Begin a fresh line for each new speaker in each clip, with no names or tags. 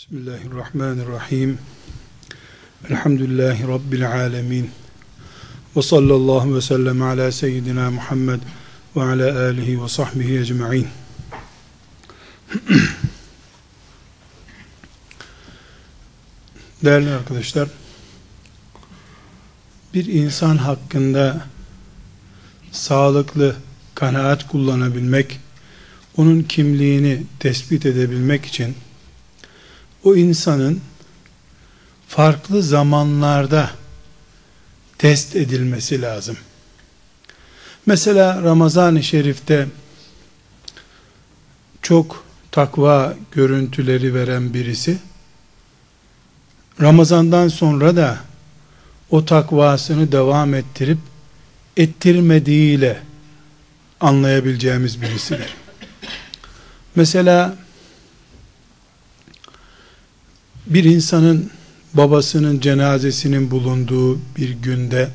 Bismillahirrahmanirrahim. Elhamdülillahi Rabbil alemin. Ve sallallahu ve sellem ala seyyidina Muhammed ve ala alihi ve sahbihi ecma'in. Değerli arkadaşlar, bir insan hakkında sağlıklı kanaat kullanabilmek, onun kimliğini tespit edebilmek için o insanın farklı zamanlarda test edilmesi lazım. Mesela Ramazan-ı Şerif'te çok takva görüntüleri veren birisi Ramazandan sonra da o takvasını devam ettirip ettirmediğiyle anlayabileceğimiz birisidir. Mesela bir insanın babasının cenazesinin bulunduğu bir günde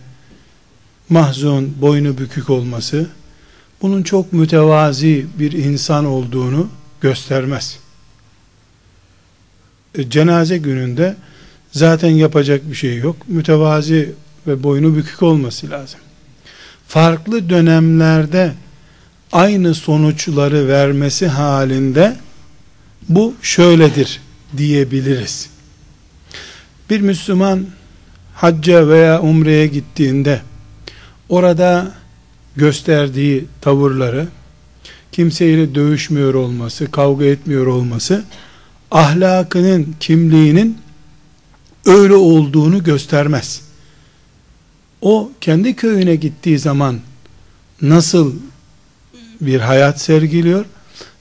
mahzun, boynu bükük olması bunun çok mütevazi bir insan olduğunu göstermez. E, cenaze gününde zaten yapacak bir şey yok. Mütevazi ve boynu bükük olması lazım. Farklı dönemlerde aynı sonuçları vermesi halinde bu şöyledir diyebiliriz. Bir Müslüman hacca veya umreye gittiğinde orada gösterdiği tavırları kimseyle dövüşmüyor olması, kavga etmiyor olması ahlakının, kimliğinin öyle olduğunu göstermez. O kendi köyüne gittiği zaman nasıl bir hayat sergiliyor?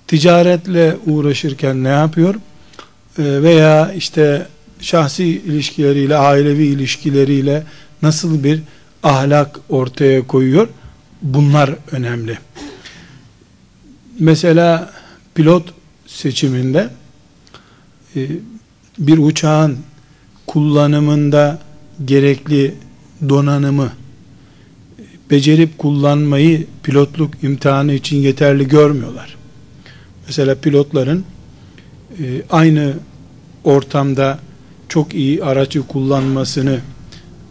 Ticaretle uğraşırken ne yapıyor? Ee, veya işte şahsi ilişkileriyle, ailevi ilişkileriyle nasıl bir ahlak ortaya koyuyor? Bunlar önemli. Mesela pilot seçiminde e, bir uçağın kullanımında gerekli donanımı becerip kullanmayı pilotluk imtihanı için yeterli görmüyorlar. Mesela pilotların e, aynı ortamda çok iyi aracı kullanmasını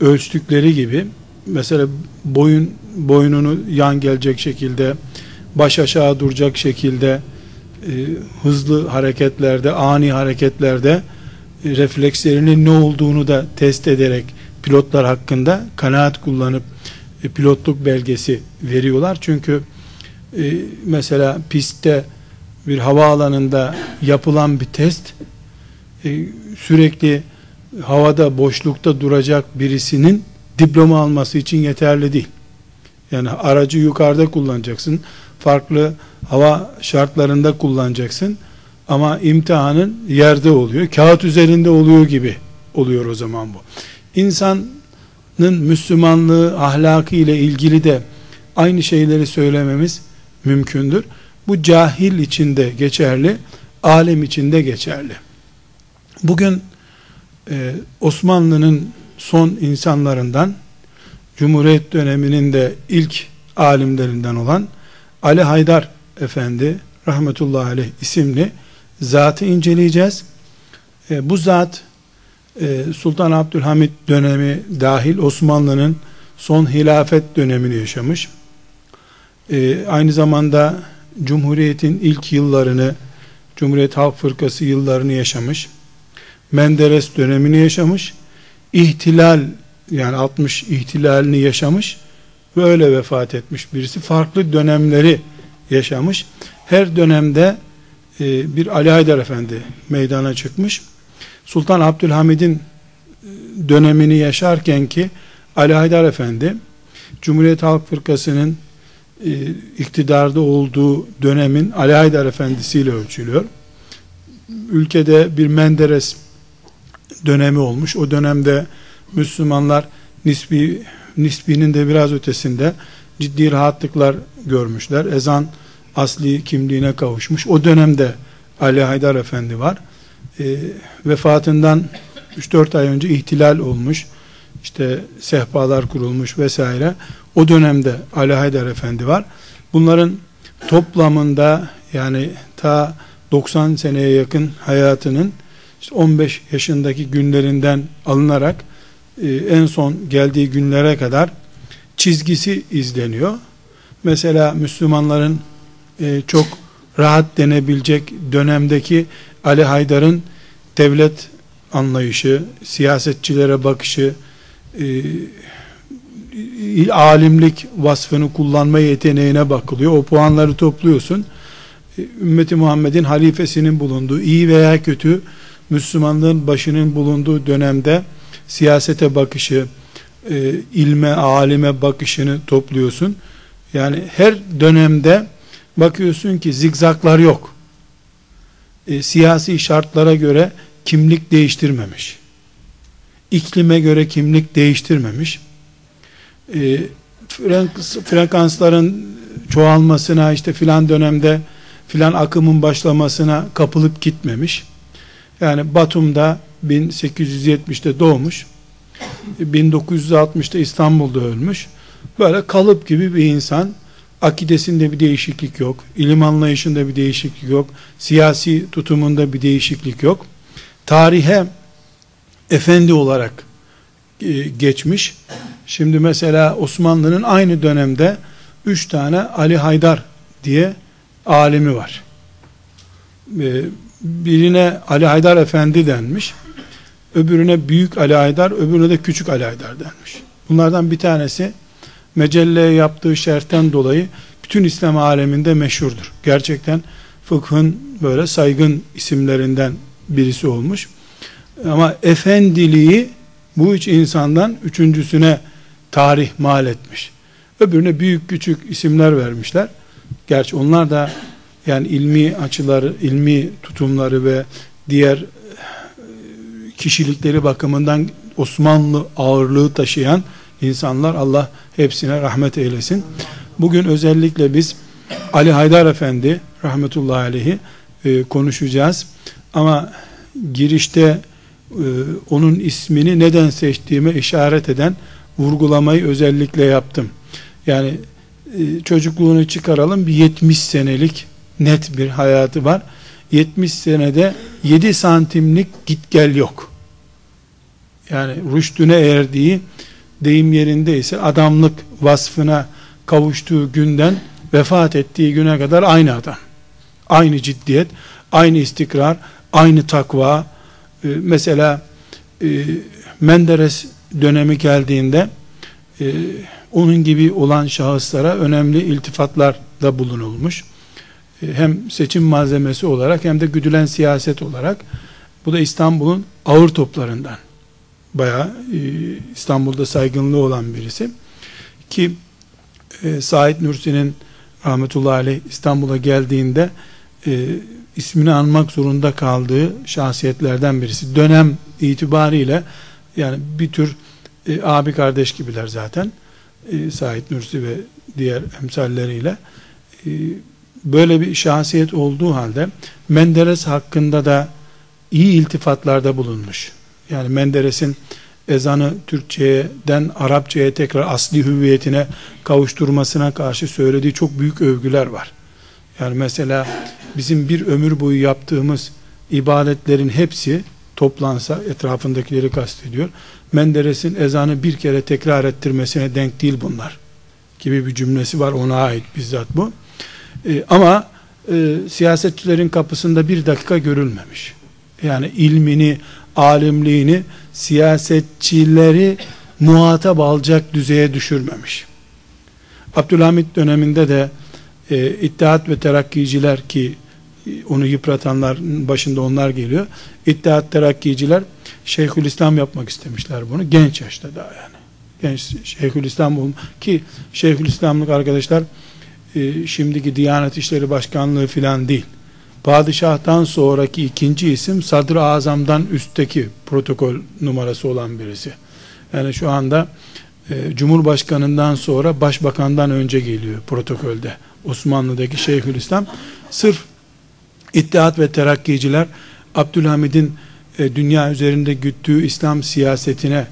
ölçtükleri gibi mesela boyun boynunu yan gelecek şekilde baş aşağı duracak şekilde e, hızlı hareketlerde ani hareketlerde e, reflekslerinin ne olduğunu da test ederek pilotlar hakkında kanaat kullanıp e, pilotluk belgesi veriyorlar. Çünkü e, mesela pistte bir havaalanında yapılan bir test e, sürekli havada boşlukta duracak birisinin diploma alması için yeterli değil. Yani aracı yukarıda kullanacaksın. Farklı hava şartlarında kullanacaksın. Ama imtihanın yerde oluyor. Kağıt üzerinde oluyor gibi oluyor o zaman bu. İnsanın Müslümanlığı, ahlakı ile ilgili de aynı şeyleri söylememiz mümkündür. Bu cahil içinde geçerli, alem içinde geçerli. Bugün e, Osmanlı'nın son insanlarından Cumhuriyet döneminin de ilk alimlerinden olan Ali Haydar Efendi rahmetullahi aleyh isimli zatı inceleyeceğiz. E, bu zat e, Sultan Abdülhamit dönemi dahil Osmanlı'nın son hilafet dönemini yaşamış. E, aynı zamanda Cumhuriyet'in ilk yıllarını Cumhuriyet Halk Fırkası yıllarını yaşamış. Menderes dönemini yaşamış. İhtilal yani 60 ihtilalini yaşamış ve öyle vefat etmiş birisi. Farklı dönemleri yaşamış. Her dönemde e, bir Ali Haydar Efendi meydana çıkmış. Sultan Abdülhamid'in e, dönemini yaşarken ki Ali Haydar Efendi Cumhuriyet Halk Fırkası'nın iktidarda olduğu dönemin Ali Haydar Efendisi ile ölçülüyor. Ülkede bir Menderes dönemi olmuş. O dönemde Müslümanlar nisbi nisbinin de biraz ötesinde ciddi rahatlıklar görmüşler. Ezan asli kimliğine kavuşmuş. O dönemde Ali Haydar Efendi var. E, vefatından 3-4 ay önce ihtilal olmuş. İşte sehpalar kurulmuş vesaire. O dönemde Ali Haydar Efendi var. Bunların toplamında yani ta 90 seneye yakın hayatının işte 15 yaşındaki günlerinden alınarak e, en son geldiği günlere kadar çizgisi izleniyor. Mesela Müslümanların e, çok rahat denebilecek dönemdeki Ali Haydar'ın devlet anlayışı, siyasetçilere bakışı, e, alimlik vasfını kullanma yeteneğine bakılıyor. O puanları topluyorsun. E, ümmeti Muhammed'in halifesinin bulunduğu, iyi veya kötü Müslümanlığın başının bulunduğu dönemde siyasete bakışı, e, ilme, alime bakışını topluyorsun. Yani her dönemde bakıyorsun ki zigzaklar yok. E, siyasi şartlara göre kimlik değiştirmemiş. İklime göre kimlik değiştirmemiş. E, frekansların çoğalmasına işte filan dönemde filan akımın başlamasına kapılıp gitmemiş. Yani Batum'da 1870'te doğmuş. 1960'da İstanbul'da ölmüş. Böyle kalıp gibi bir insan. Akidesinde bir değişiklik yok. ilim anlayışında bir değişiklik yok. Siyasi tutumunda bir değişiklik yok. Tarihe efendi olarak e, geçmiş. Şimdi mesela Osmanlı'nın aynı dönemde üç tane Ali Haydar diye alimi var. E, birine Ali Haydar Efendi denmiş. Öbürüne Büyük Ali Haydar, öbürüne de Küçük Ali Haydar denmiş. Bunlardan bir tanesi mecelleye yaptığı şerhten dolayı bütün İslam aleminde meşhurdur. Gerçekten fıkhın böyle saygın isimlerinden birisi olmuş. Ama efendiliği bu üç insandan üçüncüsüne tarih mal etmiş. Öbürüne büyük küçük isimler vermişler. Gerçi onlar da yani ilmi açıları, ilmi tutumları ve diğer e, kişilikleri bakımından Osmanlı ağırlığı taşıyan insanlar Allah hepsine rahmet eylesin. Bugün özellikle biz Ali Haydar Efendi rahmetullahi aleyhi e, konuşacağız. Ama girişte onun ismini neden seçtiğime işaret eden vurgulamayı özellikle yaptım. Yani e, çocukluğunu çıkaralım bir 70 senelik net bir hayatı var. 70 senede 7 santimlik git gel yok. Yani rüştüne erdiği deyim yerindeyse adamlık vasfına kavuştuğu günden vefat ettiği güne kadar aynı adam. Aynı ciddiyet, aynı istikrar, aynı takva. Ee, mesela e, Menderes dönemi geldiğinde e, onun gibi olan şahıslara önemli iltifatlar da bulunulmuş. E, hem seçim malzemesi olarak hem de güdülen siyaset olarak. Bu da İstanbul'un ağır toplarından. Bayağı İstanbul'da saygınlığı olan birisi. Ki e, Said Nursi'nin rahmetullahi aleyh İstanbul'a geldiğinde ismini anmak zorunda kaldığı şahsiyetlerden birisi. Dönem itibariyle yani bir tür e, abi kardeş gibiler zaten. E, Said Nursi ve diğer emsalleriyle e, böyle bir şahsiyet olduğu halde Menderes hakkında da iyi iltifatlarda bulunmuş. Yani Menderes'in ezanı Türkçe'den Arapça'ya tekrar asli hüviyetine kavuşturmasına karşı söylediği çok büyük övgüler var. Yani mesela bizim bir ömür boyu yaptığımız ibadetlerin hepsi toplansa etrafındakileri kastediyor. Menderes'in ezanı bir kere tekrar ettirmesine denk değil bunlar gibi bir cümlesi var ona ait bizzat bu. Ee, ama e, siyasetçilerin kapısında bir dakika görülmemiş. Yani ilmini, alimliğini siyasetçileri muhatap alacak düzeye düşürmemiş. Abdülhamit döneminde de e, İttihat ve Terakkiciler ki e, onu yıpratanlar başında onlar geliyor. İttihat Terakkiciler Şeyhülislam yapmak istemişler bunu. Genç yaşta daha yani. Genç Şeyhülislam olma ki Şeyhülislamlık arkadaşlar e, şimdiki Diyanet İşleri Başkanlığı filan değil. Padişah'tan sonraki ikinci isim Sadr-ı Azam'dan üstteki protokol numarası olan birisi. Yani şu anda e, Cumhurbaşkanından sonra Başbakandan önce geliyor protokolde. Osmanlı'daki Şeyhülislam sırf İttihat ve Terakkiciler Abdülhamid'in e, dünya üzerinde güttüğü İslam siyasetine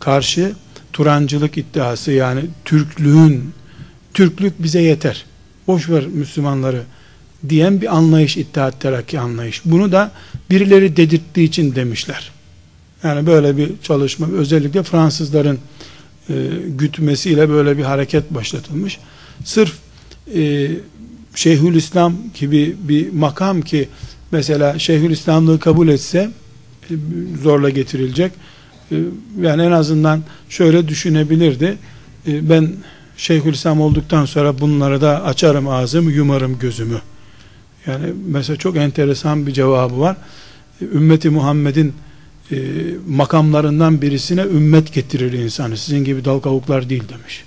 karşı Turancılık iddiası yani Türklüğün Türklük bize yeter. Boş ver Müslümanları diyen bir anlayış İttihat Terakki anlayış. Bunu da birileri dedirttiği için demişler. Yani böyle bir çalışma özellikle Fransızların e, gütmesiyle böyle bir hareket başlatılmış. Sırf e, Şeyhülislam gibi bir makam ki mesela Şeyhülislamlığı kabul etse e, zorla getirilecek. E, yani en azından şöyle düşünebilirdi. E, ben Şeyhülislam olduktan sonra bunları da açarım ağzımı, yumarım gözümü. Yani mesela çok enteresan bir cevabı var. Ümmeti Muhammed'in e, makamlarından birisine ümmet getirir insanı. Sizin gibi dal kavuklar değil demiş.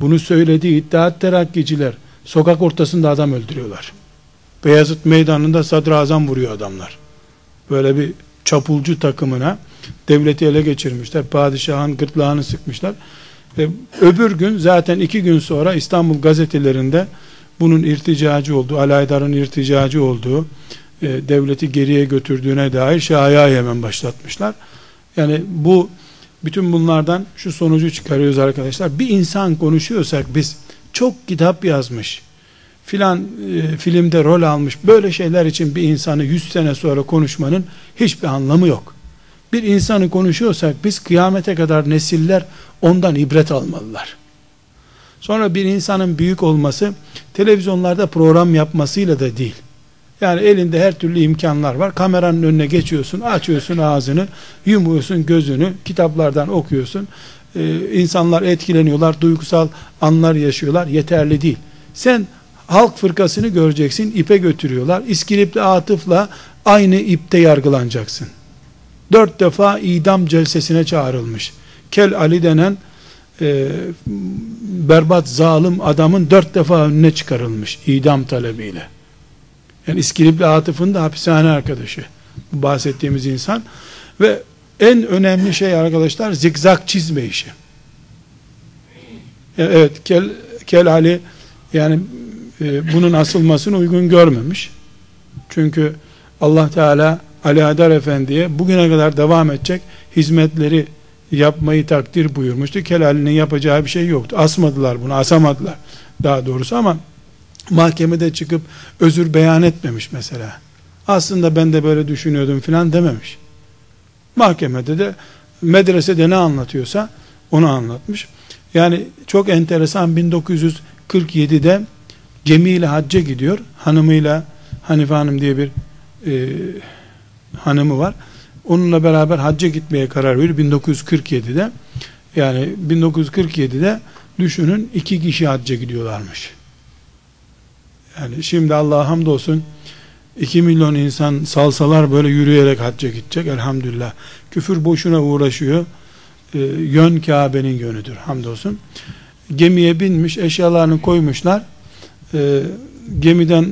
Bunu söylediği iddiat terakkiciler sokak ortasında adam öldürüyorlar. Beyazıt meydanında sadrazam vuruyor adamlar. Böyle bir çapulcu takımına devleti ele geçirmişler. Padişahın gırtlağını sıkmışlar. E, öbür gün zaten iki gün sonra İstanbul gazetelerinde bunun irticacı olduğu, Alaydar'ın irticacı olduğu, e, devleti geriye götürdüğüne dair şahaya hemen başlatmışlar. Yani bu bütün bunlardan şu sonucu çıkarıyoruz arkadaşlar. Bir insan konuşuyorsak biz çok kitap yazmış, filan e, filmde rol almış böyle şeyler için bir insanı 100 sene sonra konuşmanın hiçbir anlamı yok. Bir insanı konuşuyorsak biz kıyamete kadar nesiller ondan ibret almalılar. Sonra bir insanın büyük olması televizyonlarda program yapmasıyla da değil. Yani elinde her türlü imkanlar var. Kameranın önüne geçiyorsun, açıyorsun ağzını, yumuyorsun gözünü, kitaplardan okuyorsun. Ee, insanlar etkileniyorlar, duygusal anlar yaşıyorlar. Yeterli değil. Sen halk fırkasını göreceksin, ipe götürüyorlar. İskilipli atıfla aynı ipte yargılanacaksın. Dört defa idam celsesine çağrılmış. Kel Ali denen e, berbat zalim adamın dört defa önüne çıkarılmış idam talebiyle. Yani İskilipli Atıf'ın da hapishane arkadaşı. Bu bahsettiğimiz insan. Ve en önemli şey arkadaşlar zikzak çizme işi. Evet Kel, Kel Ali yani e, bunun asılmasını uygun görmemiş. Çünkü Allah Teala Ali Adar Efendi'ye bugüne kadar devam edecek hizmetleri yapmayı takdir buyurmuştu. Kelali'nin yapacağı bir şey yoktu. Asmadılar bunu, asamadılar daha doğrusu ama mahkemede çıkıp özür beyan etmemiş mesela. Aslında ben de böyle düşünüyordum filan dememiş. Mahkemede de medresede ne anlatıyorsa onu anlatmış. Yani çok enteresan 1947'de gemiyle hacca gidiyor. Hanımıyla Hanife Hanım diye bir e, hanımı var. Onunla beraber hacca gitmeye karar veriyor 1947'de. Yani 1947'de düşünün iki kişi hacca gidiyorlarmış. Yani şimdi Allah'a hamdolsun 2 milyon insan salsalar böyle yürüyerek hacca gidecek elhamdülillah. Küfür boşuna uğraşıyor. Ee, yön Kabe'nin yönüdür hamdolsun. Gemiye binmiş eşyalarını koymuşlar. Ee, gemiden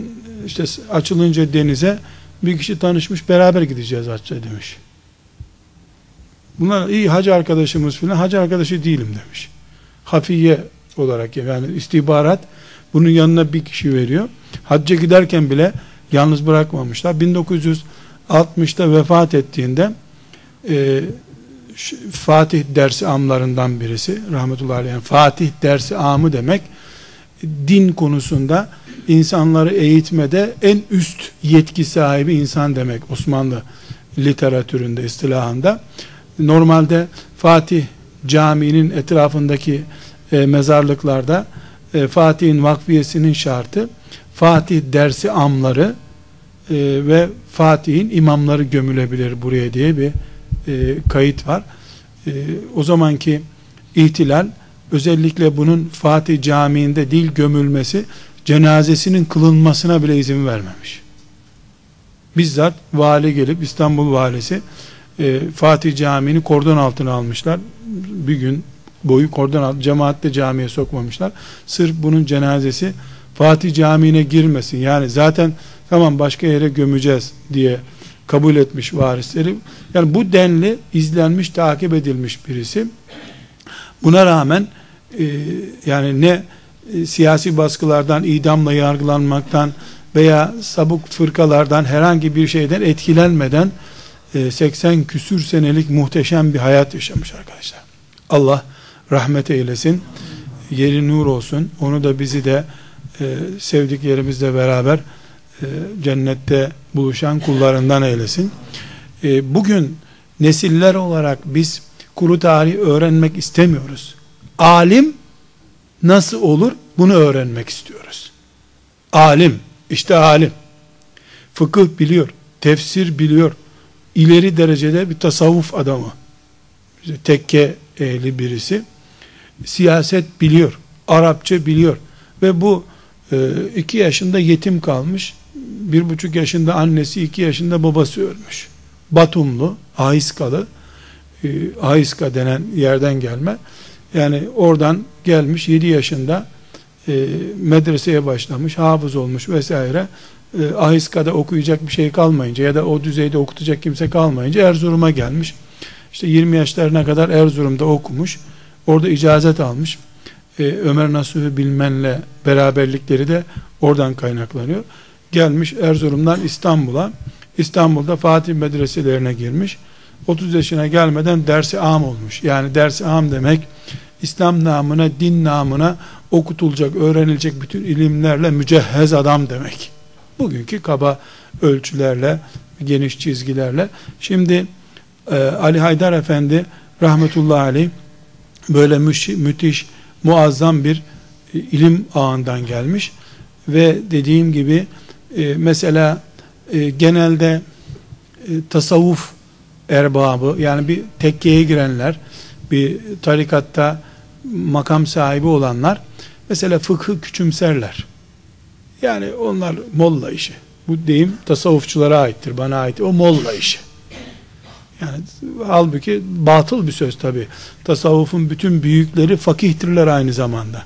işte açılınca denize bir kişi tanışmış beraber gideceğiz hacca demiş. Bunlar iyi hacı arkadaşımız filan hacı arkadaşı değilim demiş. Hafiye olarak yani istihbarat bunun yanına bir kişi veriyor. Hacca giderken bile yalnız bırakmamışlar. 1960'ta vefat ettiğinde e, Fatih dersi amlarından birisi rahmetullahi aleyh Fatih dersi amı demek din konusunda insanları eğitmede en üst yetki sahibi insan demek Osmanlı literatüründe istilahında normalde Fatih caminin etrafındaki e, mezarlıklarda e, Fatih'in vakfiyesinin şartı Fatih dersi amları e, ve Fatih'in imamları gömülebilir buraya diye bir e, kayıt var. E, o zamanki ihtilal özellikle bunun Fatih Camii'nde dil gömülmesi cenazesinin kılınmasına bile izin vermemiş. Bizzat vali gelip İstanbul valisi e, Fatih Camii'ni kordon altına almışlar. Bir gün boyu kordon altı cemaatle camiye sokmamışlar. Sırf bunun cenazesi Fatih Camii'ne girmesin. Yani zaten tamam başka yere gömeceğiz diye kabul etmiş varisleri. Yani bu denli izlenmiş, takip edilmiş birisi. Buna rağmen e, yani ne e, siyasi baskılardan, idamla yargılanmaktan veya sabuk fırkalardan herhangi bir şeyden etkilenmeden 80 e, küsür senelik muhteşem bir hayat yaşamış arkadaşlar. Allah rahmet eylesin. Yeri nur olsun. Onu da bizi de e, sevdiklerimizle beraber e, cennette buluşan kullarından eylesin. E, bugün nesiller olarak biz kuru tarih öğrenmek istemiyoruz. Alim nasıl olur bunu öğrenmek istiyoruz. Alim, işte alim. Fıkıh biliyor, tefsir biliyor. İleri derecede bir tasavvuf adamı. Tekke ehli birisi. Siyaset biliyor, Arapça biliyor. Ve bu e, iki yaşında yetim kalmış. Bir buçuk yaşında annesi, iki yaşında babası ölmüş. Batumlu, Ahiskalı, e, Ahiska denen yerden gelme. Yani oradan gelmiş 7 yaşında e, medreseye başlamış, hafız olmuş vesaire. Ahiska'da okuyacak bir şey kalmayınca ya da o düzeyde okutacak kimse kalmayınca Erzurum'a gelmiş. İşte 20 yaşlarına kadar Erzurum'da okumuş. Orada icazet almış. E, Ömer Nasuh'u bilmenle beraberlikleri de oradan kaynaklanıyor. Gelmiş Erzurum'dan İstanbul'a. İstanbul'da Fatih medreselerine girmiş. 30 yaşına gelmeden dersi am olmuş. Yani dersi am demek İslam namına, din namına okutulacak, öğrenilecek bütün ilimlerle mücehhez adam demek. Bugünkü kaba ölçülerle, geniş çizgilerle. Şimdi e, Ali Haydar Efendi rahmetullahi aleyh böyle müthiş, muazzam bir e, ilim ağından gelmiş ve dediğim gibi e, mesela e, genelde e, tasavvuf erbabı yani bir tekkeye girenler bir tarikatta makam sahibi olanlar mesela fıkhı küçümserler. Yani onlar molla işi. Bu deyim tasavvufçulara aittir, bana ait. O molla işi. Yani halbuki batıl bir söz tabi. Tasavvufun bütün büyükleri fakihtirler aynı zamanda.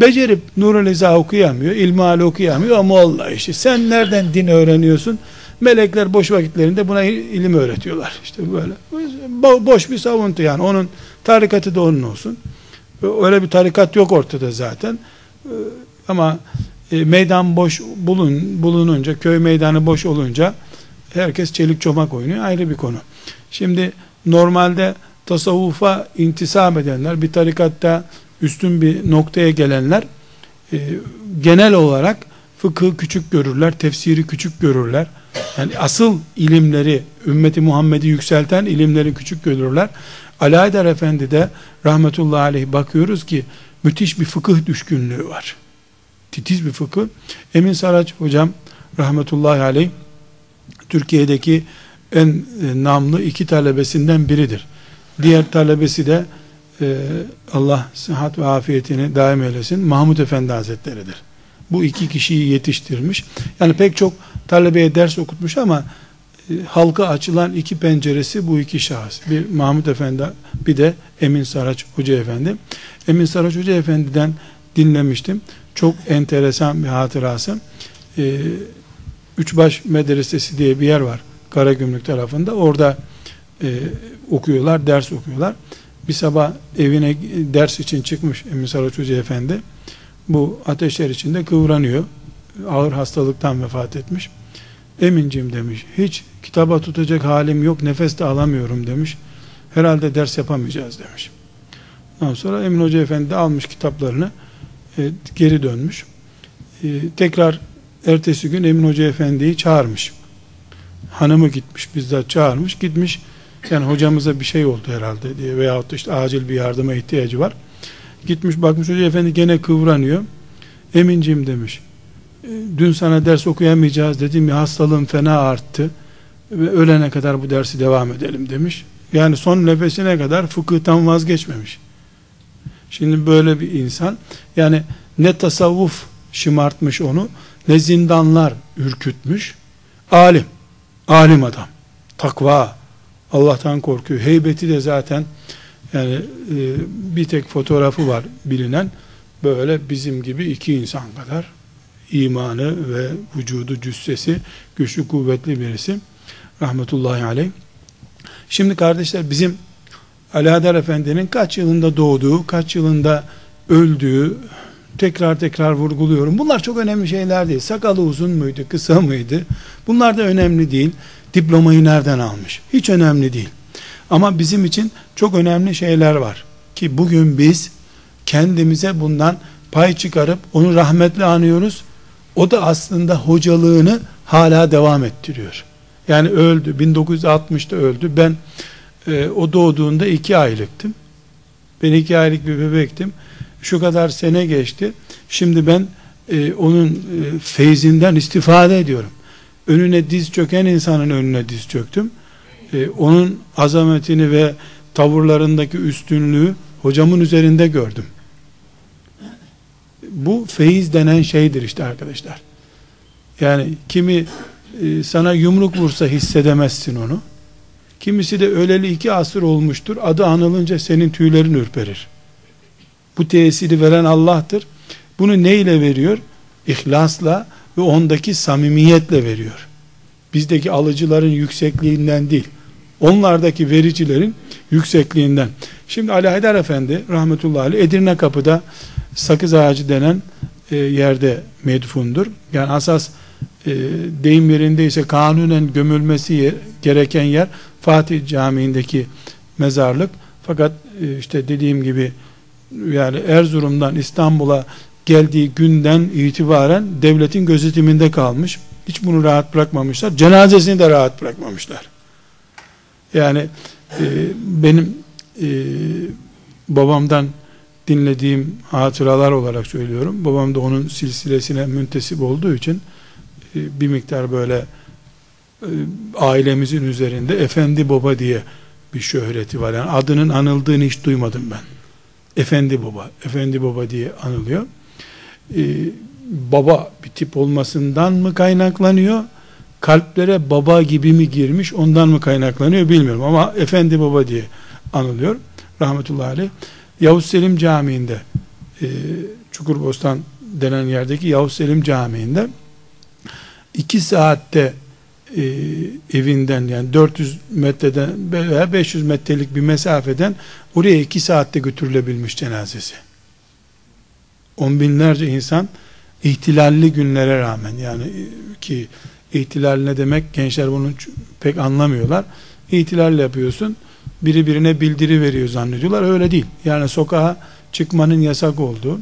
Becerip Nurul İza okuyamıyor, İlmihal okuyamıyor ama Allah işi. Sen nereden din öğreniyorsun? Melekler boş vakitlerinde buna ilim öğretiyorlar. İşte böyle. Boş bir savuntu yani. Onun tarikatı da onun olsun. Öyle bir tarikat yok ortada zaten. Ee, ama e, meydan boş bulun, bulununca, köy meydanı boş olunca herkes çelik çomak oynuyor. Ayrı bir konu. Şimdi normalde tasavvufa intisap edenler, bir tarikatta üstün bir noktaya gelenler e, genel olarak fıkıh küçük görürler, tefsiri küçük görürler. Yani asıl ilimleri, ümmeti Muhammed'i yükselten ilimleri küçük görürler. Haydar Efendi de rahmetullahi aleyh bakıyoruz ki müthiş bir fıkıh düşkünlüğü var. Titiz bir fıkıh. Emin Saraç hocam rahmetullahi aleyh Türkiye'deki en e, namlı iki talebesinden biridir. Diğer talebesi de e, Allah sıhhat ve afiyetini daim eylesin Mahmud Efendi Hazretleri'dir. Bu iki kişiyi yetiştirmiş. Yani pek çok talebeye ders okutmuş ama e, halka açılan iki penceresi bu iki şahıs. Bir Mahmud Efendi bir de Emin Saraç Hoca Efendi. Emin Saraç Hoca Efendi'den dinlemiştim. Çok enteresan bir hatırası. Ee, Üçbaş Medresesi diye bir yer var. Karagümrük tarafında. Orada e, okuyorlar, ders okuyorlar. Bir sabah evine ders için çıkmış Emin Saraç Hoca Efendi. Bu ateşler içinde kıvranıyor. Ağır hastalıktan vefat etmiş. Emincim demiş. Hiç kitaba tutacak halim yok. Nefes de alamıyorum demiş. Herhalde ders yapamayacağız demiş. Ondan sonra Emin Hoca Efendi almış kitaplarını e, geri dönmüş. E, tekrar ertesi gün Emin Hoca Efendi'yi çağırmış. Hanımı gitmiş bizzat çağırmış. Gitmiş yani hocamıza bir şey oldu herhalde diye veyahut işte acil bir yardıma ihtiyacı var. Gitmiş bakmış Hoca Efendi gene kıvranıyor. Emincim demiş. E, dün sana ders okuyamayacağız dedim ya hastalığım fena arttı ve ölene kadar bu dersi devam edelim demiş. Yani son nefesine kadar fıkıhtan vazgeçmemiş. Şimdi böyle bir insan yani ne tasavvuf şımartmış onu ne zindanlar ürkütmüş. Alim. Alim adam. Takva. Allah'tan korkuyor. Heybeti de zaten yani e, bir tek fotoğrafı var bilinen. Böyle bizim gibi iki insan kadar imanı ve vücudu cüssesi güçlü kuvvetli birisi. Rahmetullahi aleyh. Şimdi kardeşler bizim Ali Hadar Efendi'nin kaç yılında doğduğu, kaç yılında öldüğü tekrar tekrar vurguluyorum. Bunlar çok önemli şeyler değil. Sakalı uzun muydu, kısa mıydı? Bunlar da önemli değil. Diplomayı nereden almış? Hiç önemli değil. Ama bizim için çok önemli şeyler var. Ki bugün biz kendimize bundan pay çıkarıp onu rahmetle anıyoruz. O da aslında hocalığını hala devam ettiriyor. Yani öldü. 1960'da öldü. Ben e, o doğduğunda iki aylıktım. Ben iki aylık bir bebektim. Şu kadar sene geçti. Şimdi ben e, onun e, feyzinden istifade ediyorum. Önüne diz çöken insanın önüne diz çöktüm. E, onun azametini ve tavırlarındaki üstünlüğü hocamın üzerinde gördüm. Bu feyiz denen şeydir işte arkadaşlar. Yani kimi e, sana yumruk vursa hissedemezsin onu. Kimisi de öleli iki asır olmuştur. Adı anılınca senin tüylerin ürperir. Bu tesiri veren Allah'tır. Bunu ne ile veriyor? İhlasla ve ondaki samimiyetle veriyor. Bizdeki alıcıların yüksekliğinden değil. Onlardaki vericilerin yüksekliğinden. Şimdi Ali Haydar Efendi rahmetullahi aleyh Edirne Kapı'da sakız ağacı denen e, yerde medfundur. Yani asas e, deyim yerindeyse kanunen gömülmesi yer, gereken yer Fatih Camii'ndeki mezarlık. Fakat e, işte dediğim gibi yani Erzurum'dan İstanbul'a geldiği günden itibaren devletin gözetiminde kalmış. Hiç bunu rahat bırakmamışlar. Cenazesini de rahat bırakmamışlar. Yani e, benim e, babamdan dinlediğim hatıralar olarak söylüyorum. Babam da onun silsilesine müntesip olduğu için e, bir miktar böyle e, ailemizin üzerinde efendi baba diye bir şöhreti var. Yani adının anıldığını hiç duymadım ben. Efendi baba, efendi baba diye anılıyor. Ee, baba bir tip olmasından mı kaynaklanıyor? Kalplere baba gibi mi girmiş ondan mı kaynaklanıyor bilmiyorum ama efendi baba diye anılıyor. Rahmetullahi aleyh. Yavuz Selim Camii'nde e, Çukurbostan denen yerdeki Yavuz Selim Camii'nde iki saatte e, evinden yani 400 metreden veya 500 metrelik bir mesafeden oraya iki saatte götürülebilmiş cenazesi. On binlerce insan ihtilalli günlere rağmen yani ki ihtilal ne demek gençler bunu pek anlamıyorlar. İhtilal yapıyorsun biri birine bildiri veriyor zannediyorlar öyle değil. Yani sokağa çıkmanın yasak olduğu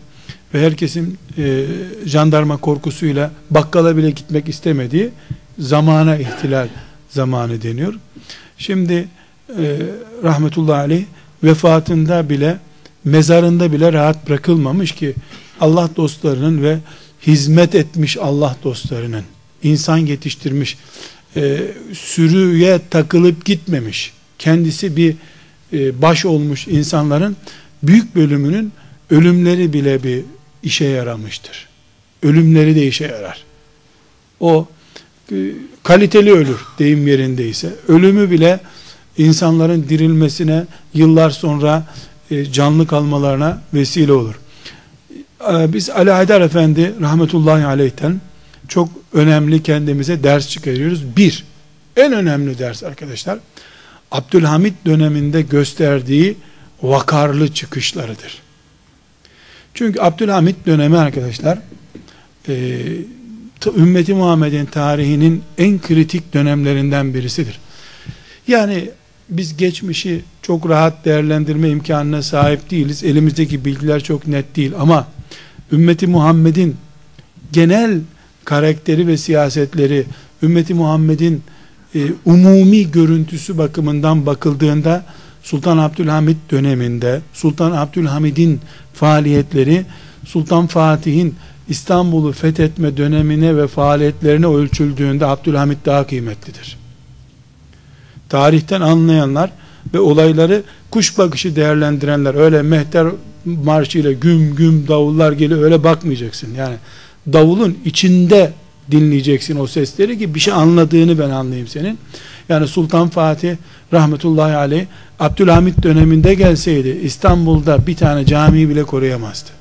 ve herkesin e, jandarma korkusuyla bakkala bile gitmek istemediği zamana ihtilal zamanı deniyor. Şimdi e, rahmetullahi aleyh vefatında bile mezarında bile rahat bırakılmamış ki Allah dostlarının ve hizmet etmiş Allah dostlarının insan yetiştirmiş e, sürüye takılıp gitmemiş kendisi bir e, baş olmuş insanların büyük bölümünün ölümleri bile bir işe yaramıştır. Ölümleri de işe yarar. O kaliteli ölür deyim yerindeyse. Ölümü bile insanların dirilmesine yıllar sonra e, canlı kalmalarına vesile olur. E, biz Ali Haydar Efendi rahmetullahi aleyhten çok önemli kendimize ders çıkarıyoruz. Bir, en önemli ders arkadaşlar, Abdülhamit döneminde gösterdiği vakarlı çıkışlarıdır. Çünkü Abdülhamit dönemi arkadaşlar e, ümmeti Muhammed'in tarihinin en kritik dönemlerinden birisidir. Yani biz geçmişi çok rahat değerlendirme imkanına sahip değiliz. Elimizdeki bilgiler çok net değil ama ümmeti Muhammed'in genel karakteri ve siyasetleri, ümmeti Muhammed'in e, umumi görüntüsü bakımından bakıldığında Sultan Abdülhamid döneminde Sultan Abdülhamid'in faaliyetleri Sultan Fatih'in İstanbul'u fethetme dönemine ve faaliyetlerine ölçüldüğünde Abdülhamid daha kıymetlidir. Tarihten anlayanlar ve olayları kuş bakışı değerlendirenler öyle mehter marşıyla güm güm davullar geliyor öyle bakmayacaksın. Yani davulun içinde dinleyeceksin o sesleri ki bir şey anladığını ben anlayayım senin. Yani Sultan Fatih rahmetullahi aleyh Abdülhamit döneminde gelseydi İstanbul'da bir tane camiyi bile koruyamazdı.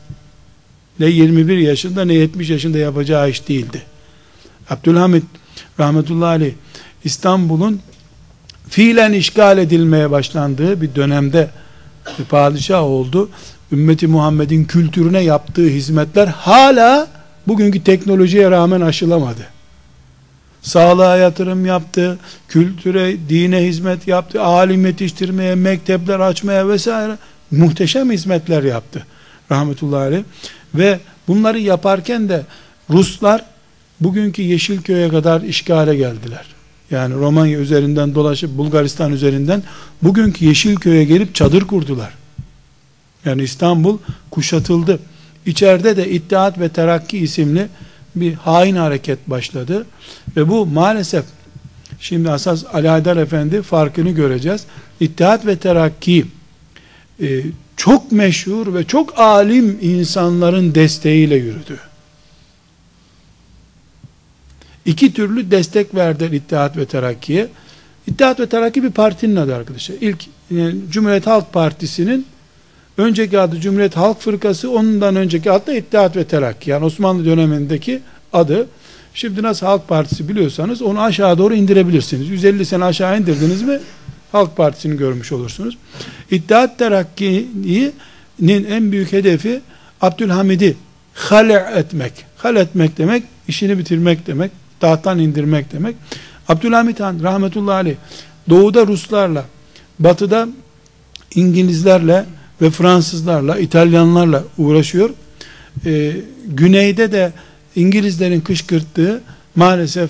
Ne 21 yaşında ne 70 yaşında yapacağı iş değildi. Abdülhamit rahmetullahi aleyh İstanbul'un fiilen işgal edilmeye başlandığı bir dönemde bir padişah oldu. Ümmeti Muhammed'in kültürüne yaptığı hizmetler hala bugünkü teknolojiye rağmen aşılamadı. Sağlığa yatırım yaptı, kültüre, dine hizmet yaptı, alim yetiştirmeye, mektepler açmaya vesaire muhteşem hizmetler yaptı. Rahmetullahi. Ve bunları yaparken de Ruslar bugünkü Yeşilköy'e kadar işgale geldiler. Yani Romanya üzerinden dolaşıp Bulgaristan üzerinden bugünkü Yeşilköy'e gelip çadır kurdular. Yani İstanbul kuşatıldı. İçeride de İttihat ve Terakki isimli bir hain hareket başladı. Ve bu maalesef şimdi asas Ali Haydar Efendi farkını göreceğiz. İttihat ve Terakki e, çok meşhur ve çok alim insanların desteğiyle yürüdü. İki türlü destek verdi İttihat ve Terakki'ye. İttihat ve Terakki bir partinin adı arkadaşlar. İlk yani Cumhuriyet Halk Partisi'nin önceki adı Cumhuriyet Halk Fırkası, ondan önceki adı da İttihat ve Terakki. Yani Osmanlı dönemindeki adı. Şimdi nasıl Halk Partisi biliyorsanız onu aşağı doğru indirebilirsiniz. 150 sene aşağı indirdiniz mi Halk Partisi'ni görmüş olursunuz. İttihat Terakki'nin en büyük hedefi Abdülhamid'i hale etmek. Hale etmek demek işini bitirmek demek. Tahttan indirmek demek. Abdülhamit Han rahmetullahi aleyh doğuda Ruslarla batıda İngilizlerle ve Fransızlarla İtalyanlarla uğraşıyor. Ee, güneyde de İngilizlerin kışkırttığı maalesef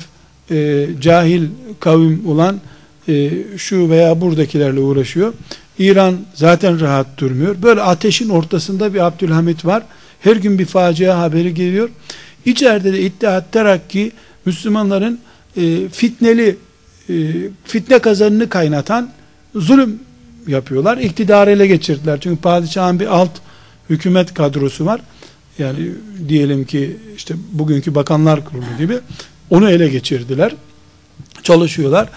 e, cahil kavim olan e, şu veya buradakilerle uğraşıyor. İran zaten rahat durmuyor. Böyle ateşin ortasında bir Abdülhamit var. Her gün bir facia haberi geliyor. İçeride de İttihat Terakki Müslümanların e, fitneli e, fitne kazanını kaynatan zulüm yapıyorlar. İktidarı ele geçirdiler. Çünkü padişahın bir alt hükümet kadrosu var. Yani diyelim ki işte bugünkü bakanlar kurulu gibi onu ele geçirdiler. Çalışıyorlar.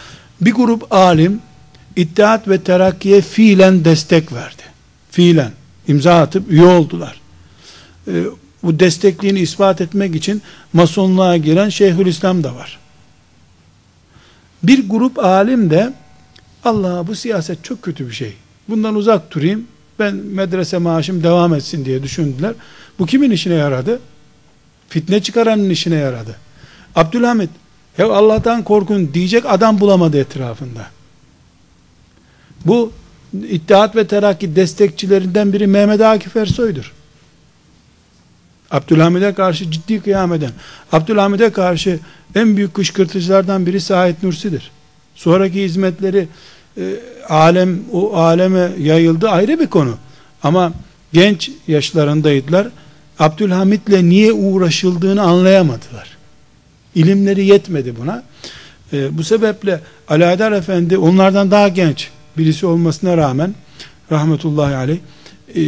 Bir grup alim İttihat ve Terakki'ye fiilen destek verdi. Fiilen imza atıp üye oldular. Ee, bu destekliğini ispat etmek için masonluğa giren Şeyhülislam da var. Bir grup alim de Allah bu siyaset çok kötü bir şey. Bundan uzak durayım. Ben medrese maaşım devam etsin diye düşündüler. Bu kimin işine yaradı? Fitne çıkaranın işine yaradı. Abdülhamit ya Allah'tan korkun diyecek adam bulamadı etrafında. Bu İttihat ve Terakki destekçilerinden biri Mehmet Akif Ersoy'dur. Abdülhamid'e karşı ciddi kıyam eden, Abdülhamid'e karşı en büyük kışkırtıcılardan biri Said Nursi'dir. Sonraki hizmetleri e, alem o aleme yayıldı ayrı bir konu. Ama genç yaşlarındaydılar. Abdülhamit'le niye uğraşıldığını anlayamadılar. İlimleri yetmedi buna. E, bu sebeple Alaeddin Efendi onlardan daha genç birisi olmasına rağmen rahmetullahi aleyh e,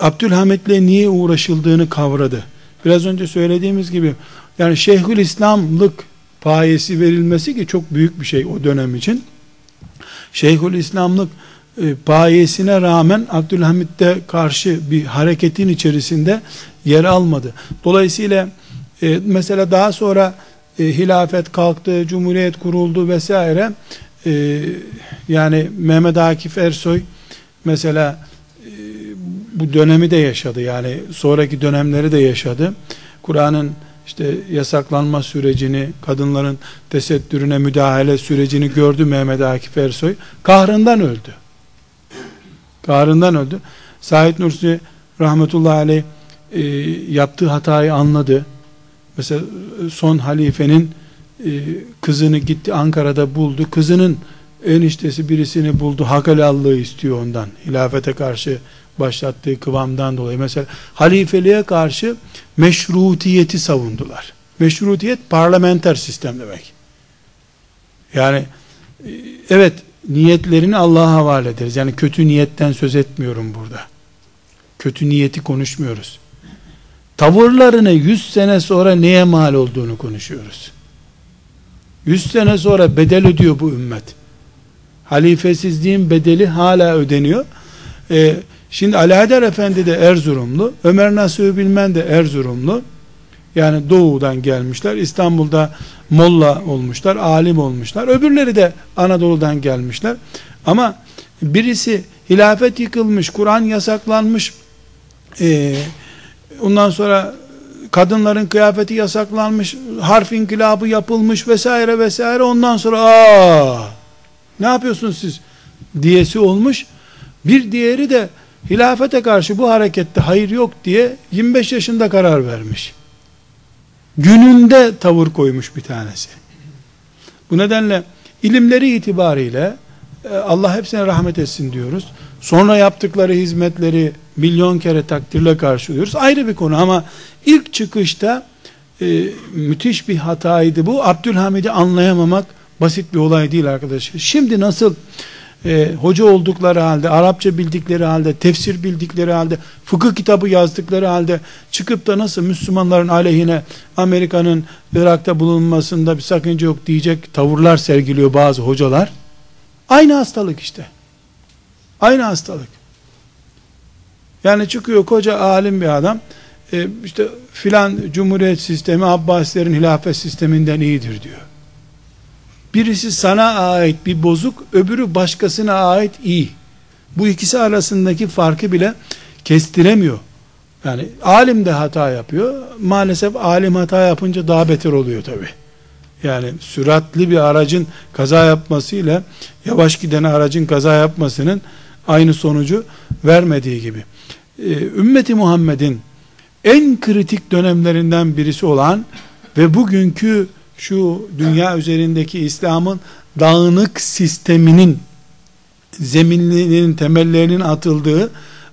Abdülhamit'le niye uğraşıldığını kavradı. Biraz önce söylediğimiz gibi yani Şeyhül İslamlık payesi verilmesi ki çok büyük bir şey o dönem için. Şeyhül İslamlık e, payesine rağmen Abdülhamit'te karşı bir hareketin içerisinde yer almadı. Dolayısıyla e, mesela daha sonra e, hilafet kalktı, cumhuriyet kuruldu vesaire. E, yani Mehmet Akif Ersoy mesela e, bu dönemi de yaşadı. Yani sonraki dönemleri de yaşadı. Kur'an'ın işte yasaklanma sürecini, kadınların tesettürüne müdahale sürecini gördü Mehmet Akif Ersoy. Kahrından öldü. Kahrından öldü. Said Nursi rahmetullahi aleyh e, yaptığı hatayı anladı. Mesela son halifenin e, kızını gitti Ankara'da buldu. Kızının eniştesi birisini buldu. Hakalallığı istiyor ondan. Hilafete karşı başlattığı kıvamdan dolayı. Mesela halifeliğe karşı meşrutiyeti savundular. Meşrutiyet parlamenter sistem demek. Yani e, evet niyetlerini Allah'a havale ederiz. Yani kötü niyetten söz etmiyorum burada. Kötü niyeti konuşmuyoruz. Tavırlarını 100 sene sonra neye mal olduğunu konuşuyoruz. 100 sene sonra bedel ödüyor bu ümmet. Halifesizliğin bedeli hala ödeniyor. Ee, şimdi Ali Haydar Efendi de Erzurumlu, Ömer Nasuhi Bilmen de Erzurumlu. Yani doğudan gelmişler. İstanbul'da molla olmuşlar, alim olmuşlar. Öbürleri de Anadolu'dan gelmişler. Ama birisi hilafet yıkılmış, Kur'an yasaklanmış, e, ondan sonra kadınların kıyafeti yasaklanmış, harf inkılabı yapılmış vesaire vesaire. Ondan sonra aa ne yapıyorsunuz siz diyesi olmuş. Bir diğeri de hilafete karşı bu harekette hayır yok diye 25 yaşında karar vermiş. Gününde tavır koymuş bir tanesi. Bu nedenle ilimleri itibariyle e, Allah hepsine rahmet etsin diyoruz. Sonra yaptıkları hizmetleri milyon kere takdirle karşılıyoruz. Ayrı bir konu ama ilk çıkışta e, müthiş bir hataydı bu. Abdülhamid'i anlayamamak basit bir olay değil arkadaşlar. Şimdi nasıl e, hoca oldukları halde, Arapça bildikleri halde, tefsir bildikleri halde, fıkıh kitabı yazdıkları halde çıkıp da nasıl Müslümanların aleyhine Amerika'nın Irak'ta bulunmasında bir sakınca yok diyecek tavırlar sergiliyor bazı hocalar. Aynı hastalık işte. Aynı hastalık. Yani çıkıyor koca alim bir adam, e, işte filan cumhuriyet sistemi Abbasilerin hilafet sisteminden iyidir diyor. Birisi sana ait bir bozuk, öbürü başkasına ait iyi. Bu ikisi arasındaki farkı bile kestiremiyor. Yani alim de hata yapıyor. Maalesef alim hata yapınca daha beter oluyor tabi. Yani süratli bir aracın kaza yapmasıyla yavaş giden aracın kaza yapmasının aynı sonucu vermediği gibi. Ee, ümmeti Muhammed'in en kritik dönemlerinden birisi olan ve bugünkü şu dünya üzerindeki İslam'ın dağınık sisteminin zemininin temellerinin atıldığı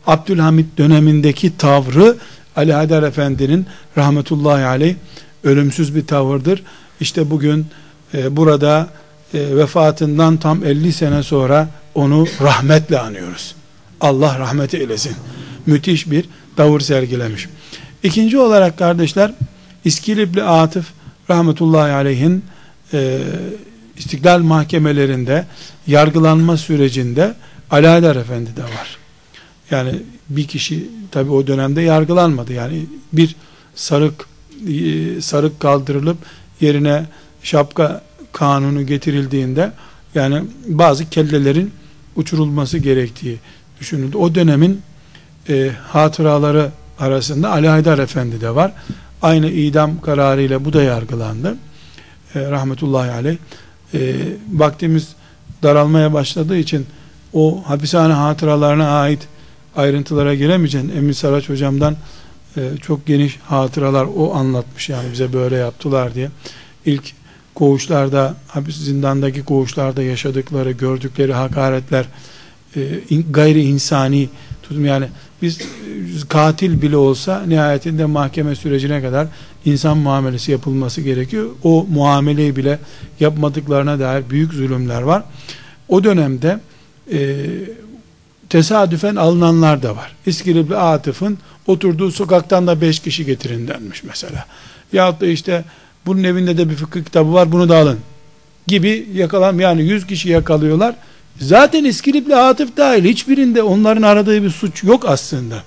Abdülhamit dönemindeki tavrı Ali Haydar Efendi'nin rahmetullahi aleyh ölümsüz bir tavırdır. İşte bugün e, burada e, vefatından tam 50 sene sonra onu rahmetle anıyoruz. Allah rahmet eylesin. Müthiş bir tavır sergilemiş. İkinci olarak kardeşler İskilipli Atıf rahmetullahi aleyhin e, istiklal mahkemelerinde yargılanma sürecinde Haydar Efendi de var. Yani bir kişi tabi o dönemde yargılanmadı. Yani bir sarık e, sarık kaldırılıp yerine şapka kanunu getirildiğinde yani bazı kellelerin uçurulması gerektiği düşünüldü. O dönemin e, hatıraları arasında Ali Haydar Efendi de var. Aynı idam kararıyla bu da yargılandı. E, rahmetullahi aleyh. E, vaktimiz daralmaya başladığı için o hapishane hatıralarına ait ayrıntılara giremeyeceğim. Emin Saraç hocamdan e, çok geniş hatıralar o anlatmış yani bize böyle yaptılar diye. İlk koğuşlarda, hapis zindandaki koğuşlarda yaşadıkları, gördükleri hakaretler e, gayri insani tutum yani biz katil bile olsa nihayetinde mahkeme sürecine kadar insan muamelesi yapılması gerekiyor. O muameleyi bile yapmadıklarına dair büyük zulümler var. O dönemde e, tesadüfen alınanlar da var. İskilipli Atıf'ın oturduğu sokaktan da beş kişi getirin denmiş mesela. Yahut da işte bunun evinde de bir fıkıh kitabı var bunu da alın gibi yakalan yani yüz kişi yakalıyorlar. Zaten İskilipli Atıf dahil hiçbirinde onların aradığı bir suç yok aslında.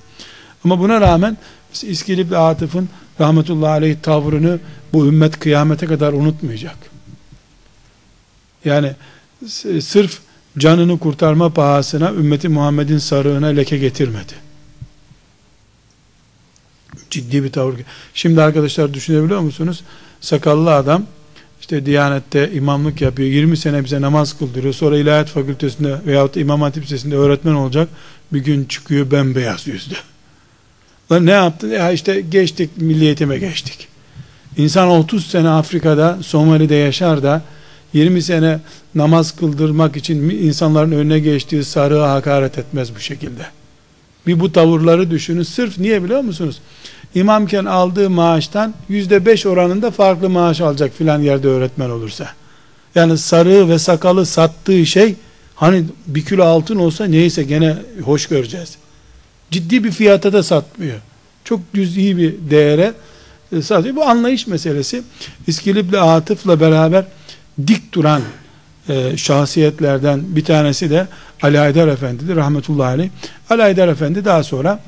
Ama buna rağmen İskilipli Atıf'ın rahmetullahi aleyh tavrını bu ümmet kıyamete kadar unutmayacak. Yani sırf canını kurtarma pahasına ümmeti Muhammed'in sarığına leke getirmedi. Ciddi bir tavır. Şimdi arkadaşlar düşünebiliyor musunuz? Sakallı adam işte Diyanet'te imamlık yapıyor. 20 sene bize namaz kıldırıyor. Sonra İlahiyat Fakültesinde veyahut İmam Hatip Lisesi'nde öğretmen olacak. Bir gün çıkıyor bembeyaz yüzlü. Lan ne yaptı? Ya işte geçtik milliyetime geçtik. İnsan 30 sene Afrika'da Somali'de yaşar da 20 sene namaz kıldırmak için insanların önüne geçtiği sarığa hakaret etmez bu şekilde. Bir bu tavırları düşünün. Sırf niye biliyor musunuz? İmamken aldığı maaştan yüzde beş oranında farklı maaş alacak filan yerde öğretmen olursa. Yani sarığı ve sakalı sattığı şey hani bir kilo altın olsa neyse gene hoş göreceğiz. Ciddi bir fiyata da satmıyor. Çok cüz'i bir değere e, satıyor. Bu anlayış meselesi. İskilipli Atıf'la beraber dik duran e, şahsiyetlerden bir tanesi de Ali Haydar Efendi'dir rahmetullahi aleyh. Ali Haydar Efendi daha sonra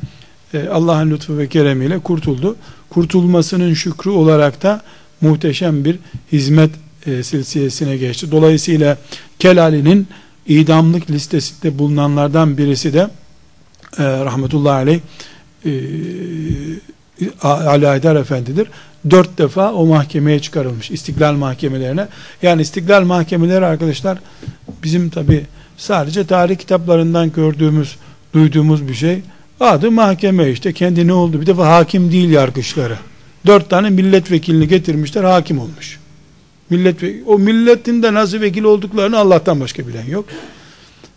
e, Allah'ın lütfu ve keremiyle kurtuldu. Kurtulmasının şükrü olarak da muhteşem bir hizmet e, silsilesine geçti. Dolayısıyla Kelali'nin idamlık listesinde bulunanlardan birisi de e, rahmetullahi aleyh e, Ali Haydar Efendi'dir. Dört defa o mahkemeye çıkarılmış. istiklal mahkemelerine. Yani istiklal mahkemeleri arkadaşlar bizim tabi sadece tarih kitaplarından gördüğümüz duyduğumuz bir şey. Adı mahkeme işte kendi ne oldu bir defa hakim değil yargıçları. Dört tane milletvekilini getirmişler hakim olmuş. Millet o milletin de nasıl vekil olduklarını Allah'tan başka bilen yok.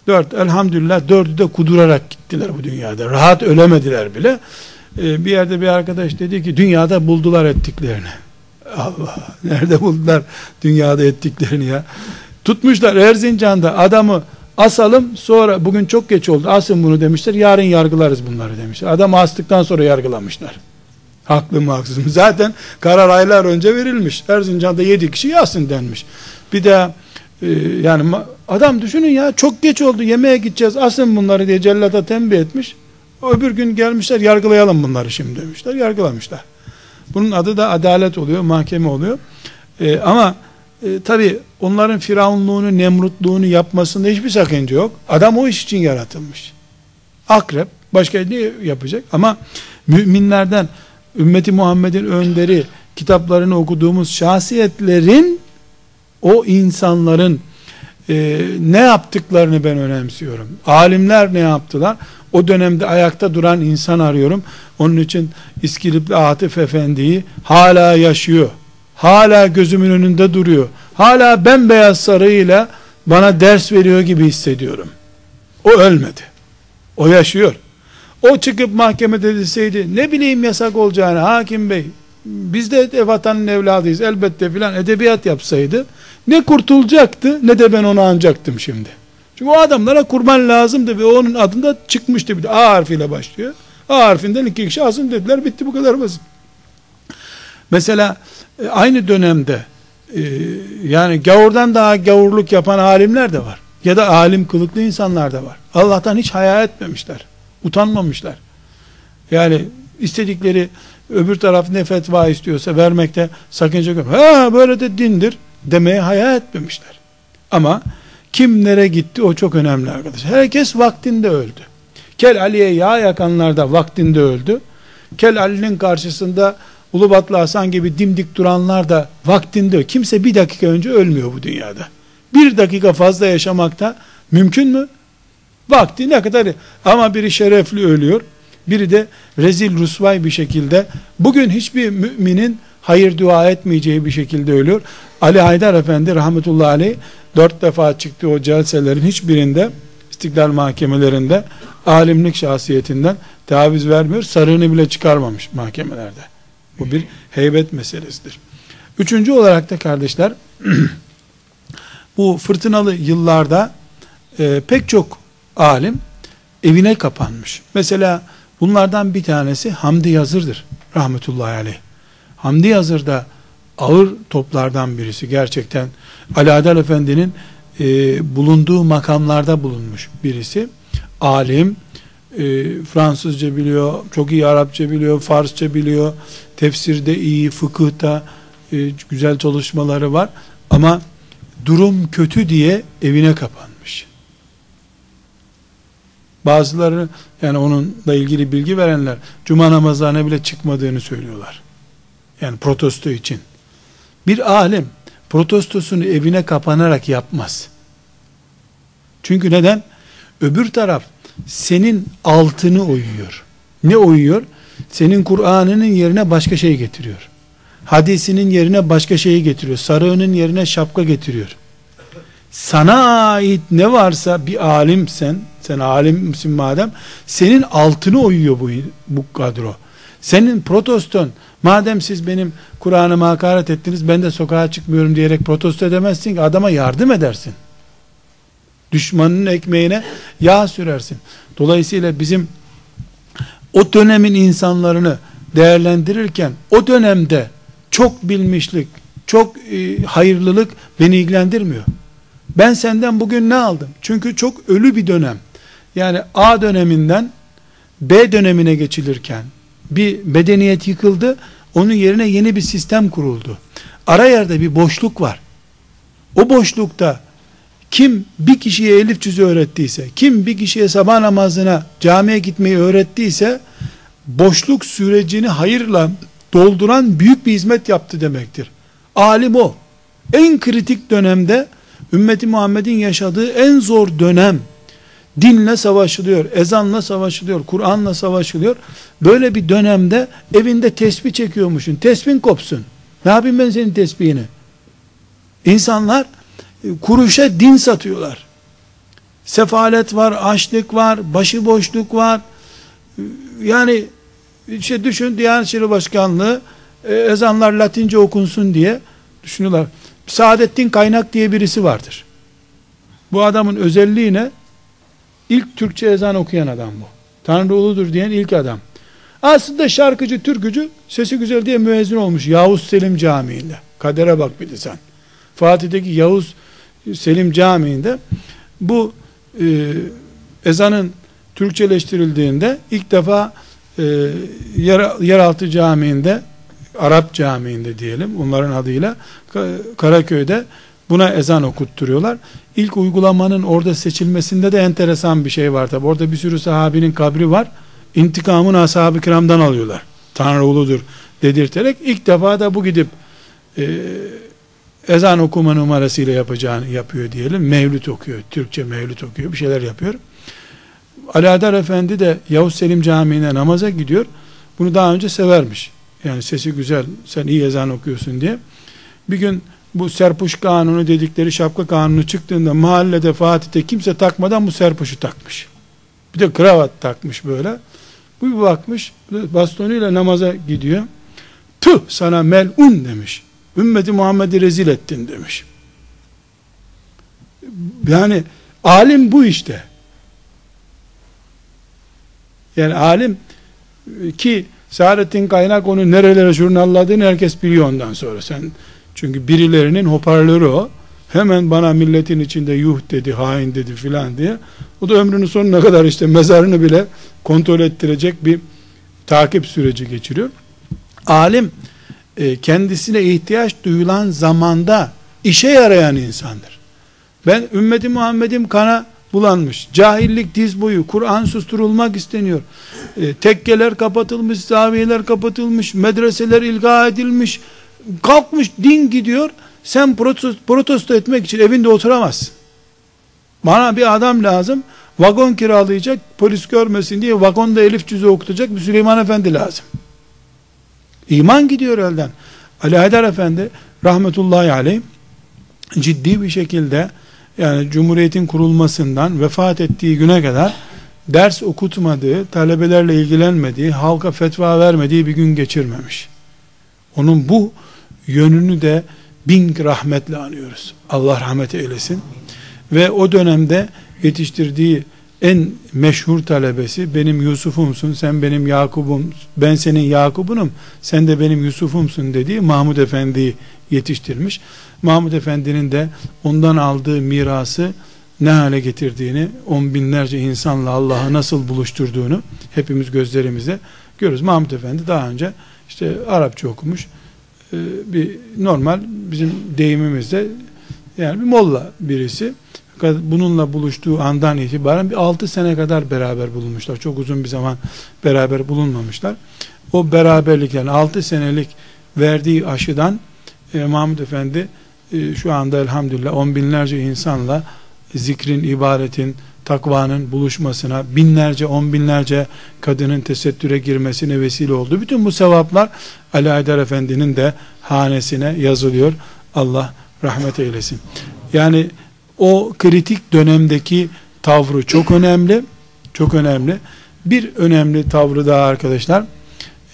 Dört elhamdülillah dördü de kudurarak gittiler bu dünyada. Rahat ölemediler bile. Ee, bir yerde bir arkadaş dedi ki dünyada buldular ettiklerini. Allah nerede buldular dünyada ettiklerini ya. Tutmuşlar Erzincan'da adamı asalım sonra bugün çok geç oldu asın bunu demişler yarın yargılarız bunları demişler. Adamı astıktan sonra yargılamışlar. Haklı mı haksız mı? Zaten karar aylar önce verilmiş. Erzincan'da yedi kişi yasın denmiş. Bir de e, yani adam düşünün ya çok geç oldu yemeğe gideceğiz asın bunları diye cellata tembih etmiş. Öbür gün gelmişler yargılayalım bunları şimdi demişler. Yargılamışlar. Bunun adı da adalet oluyor, mahkeme oluyor. E, ama e, tabi onların firavunluğunu, nemrutluğunu yapmasında hiçbir sakınca yok. Adam o iş için yaratılmış. Akrep, başka ne yapacak? Ama müminlerden, ümmeti Muhammed'in önderi, kitaplarını okuduğumuz şahsiyetlerin, o insanların e, ne yaptıklarını ben önemsiyorum. Alimler ne yaptılar? O dönemde ayakta duran insan arıyorum. Onun için İskilipli Atif Efendi'yi hala yaşıyor. Hala gözümün önünde duruyor. Hala bembeyaz sarığıyla bana ders veriyor gibi hissediyorum. O ölmedi. O yaşıyor. O çıkıp mahkemede deseydi ne bileyim yasak olacağını hakim bey biz de vatanın evladıyız elbette filan edebiyat yapsaydı ne kurtulacaktı ne de ben onu anacaktım şimdi. Çünkü o adamlara kurban lazımdı ve onun adında çıkmıştı bir de A harfiyle başlıyor. A harfinden iki kişi asın dediler bitti bu kadar basit. Mesela e, aynı dönemde e, yani gavurdan daha gavurluk yapan alimler de var. Ya da alim kılıklı insanlar da var. Allah'tan hiç hayal etmemişler. Utanmamışlar. Yani istedikleri öbür taraf ne fetva istiyorsa vermekte sakınca yok. Ha böyle de dindir demeye hayal etmemişler. Ama kimlere gitti o çok önemli arkadaş. Herkes vaktinde öldü. Kel Ali'ye yağ yakanlar da vaktinde öldü. Kel Ali'nin karşısında Ulubatlı Hasan gibi dimdik duranlar da vaktinde kimse bir dakika önce ölmüyor bu dünyada. Bir dakika fazla yaşamakta mümkün mü? Vakti ne kadar ama biri şerefli ölüyor. Biri de rezil rusvay bir şekilde bugün hiçbir müminin hayır dua etmeyeceği bir şekilde ölüyor. Ali Haydar Efendi rahmetullahi aleyh dört defa çıktı o celselerin hiçbirinde istiklal mahkemelerinde alimlik şahsiyetinden taviz vermiyor. Sarığını bile çıkarmamış mahkemelerde. Bu bir heybet meselesidir. Üçüncü olarak da kardeşler bu fırtınalı yıllarda e, pek çok alim evine kapanmış. Mesela bunlardan bir tanesi Hamdi Yazır'dır. Rahmetullahi aleyh. Hamdi Yazır da ağır toplardan birisi. Gerçekten Ali Adel Efendi'nin e, bulunduğu makamlarda bulunmuş birisi. Alim, e, Fransızca biliyor, çok iyi Arapça biliyor, Farsça biliyor, tefsirde iyi, fıkıhta e, güzel çalışmaları var. Ama durum kötü diye evine kapanmış. Bazıları yani onunla ilgili bilgi verenler cuma namazlarına bile çıkmadığını söylüyorlar. Yani protesto için. Bir alim protestosunu evine kapanarak yapmaz. Çünkü neden? Öbür taraf senin altını oyuyor. Ne oyuyor? Senin Kur'an'ının yerine başka şey getiriyor. Hadisinin yerine başka şeyi getiriyor. Sarığının yerine şapka getiriyor. Sana ait ne varsa bir alim sen, sen alimsin madem, senin altını oyuyor bu, bu kadro. Senin proteston, madem siz benim Kur'an'ıma hakaret ettiniz, ben de sokağa çıkmıyorum diyerek protesto edemezsin ki adama yardım edersin. Düşmanın ekmeğine yağ sürersin. Dolayısıyla bizim o dönemin insanlarını değerlendirirken o dönemde çok bilmişlik, çok e, hayırlılık beni ilgilendirmiyor. Ben senden bugün ne aldım? Çünkü çok ölü bir dönem. Yani A döneminden B dönemine geçilirken bir medeniyet yıkıldı. Onun yerine yeni bir sistem kuruldu. Ara yerde bir boşluk var. O boşlukta kim bir kişiye elif cüzü öğrettiyse, kim bir kişiye sabah namazına camiye gitmeyi öğrettiyse, boşluk sürecini hayırla dolduran büyük bir hizmet yaptı demektir. Alim o. En kritik dönemde, ümmeti Muhammed'in yaşadığı en zor dönem, Dinle savaşılıyor, ezanla savaşılıyor, Kur'an'la savaşılıyor. Böyle bir dönemde evinde tesbih çekiyormuşsun. Tesbih kopsun. Ne yapayım ben senin tesbihini? İnsanlar kuruşa din satıyorlar. Sefalet var, açlık var, başıboşluk var. Yani işte düşün Diyanet İşleri Başkanlığı e, ezanlar Latince okunsun diye düşünüyorlar. Saadettin Kaynak diye birisi vardır. Bu adamın özelliği ne? İlk Türkçe ezan okuyan adam bu. Tanrı uludur diyen ilk adam. Aslında şarkıcı, türkücü, sesi güzel diye müezzin olmuş Yavuz Selim Camii'nde. Kadere bak bir de sen. Fatih'teki Yavuz Selim Camii'nde bu e, ezanın Türkçeleştirildiğinde ilk defa e, yer, yeraltı camiinde Arap camiinde diyelim onların adıyla Karaköy'de buna ezan okutturuyorlar. İlk uygulamanın orada seçilmesinde de enteresan bir şey var tabi. Orada bir sürü sahabinin kabri var. İntikamını ashab-ı kiramdan alıyorlar. Tanrı uludur dedirterek ilk defa da bu gidip e, ezan okuma numarasıyla yapacağını yapıyor diyelim. Mevlüt okuyor. Türkçe mevlüt okuyor. Bir şeyler yapıyor. Ali Efendi de Yavuz Selim Camii'ne namaza gidiyor. Bunu daha önce severmiş. Yani sesi güzel, sen iyi ezan okuyorsun diye. Bir gün bu serpuş kanunu dedikleri şapka kanunu çıktığında mahallede Fatih'te kimse takmadan bu serpuşu takmış. Bir de kravat takmış böyle. Bu bir bakmış bastonuyla namaza gidiyor. Tüh sana melun demiş. Ümmeti Muhammed'i rezil ettin demiş. Yani alim bu işte. Yani alim ki Saadettin Kaynak onu nerelere jurnalladığını herkes biliyor ondan sonra. Sen çünkü birilerinin hoparlörü o. Hemen bana milletin içinde yuh dedi, hain dedi filan diye. O da ömrünün sonuna kadar işte mezarını bile kontrol ettirecek bir takip süreci geçiriyor. Alim e, kendisine ihtiyaç duyulan zamanda işe yarayan insandır. Ben ümmeti Muhammed'im kana bulanmış. Cahillik diz boyu. Kur'an susturulmak isteniyor. E, tekkeler kapatılmış, zaviyeler kapatılmış, medreseler ilga edilmiş. Kalkmış din gidiyor. Sen protesto, protesto etmek için evinde oturamazsın. Bana bir adam lazım. Vagon kiralayacak, polis görmesin diye vagonda elif cüzü okutacak bir Süleyman Efendi lazım. İman gidiyor elden. Ali Haydar Efendi rahmetullahi aleyh ciddi bir şekilde yani Cumhuriyet'in kurulmasından vefat ettiği güne kadar ders okutmadığı, talebelerle ilgilenmediği, halka fetva vermediği bir gün geçirmemiş. Onun bu yönünü de bin rahmetle anıyoruz. Allah rahmet eylesin. Ve o dönemde yetiştirdiği en meşhur talebesi benim Yusuf'umsun, sen benim Yakub'um, ben senin Yakub'unum, sen de benim Yusuf'umsun dediği Mahmud Efendi'yi yetiştirmiş. Mahmud Efendi'nin de ondan aldığı mirası ne hale getirdiğini, on binlerce insanla Allah'ı nasıl buluşturduğunu hepimiz gözlerimizle görürüz. Mahmud Efendi daha önce işte Arapça okumuş, e, bir normal bizim deyimimizde yani bir molla birisi bununla buluştuğu andan itibaren bir 6 sene kadar beraber bulunmuşlar. Çok uzun bir zaman beraber bulunmamışlar. O beraberlik yani 6 senelik verdiği aşıdan e, Mahmud Efendi e, şu anda elhamdülillah on binlerce insanla zikrin, ibaretin, takvanın buluşmasına, binlerce, on binlerce kadının tesettüre girmesine vesile oldu. Bütün bu sevaplar Ali Aydar Efendi'nin de hanesine yazılıyor. Allah rahmet eylesin. Yani o kritik dönemdeki tavrı çok önemli. Çok önemli. Bir önemli tavrı daha arkadaşlar.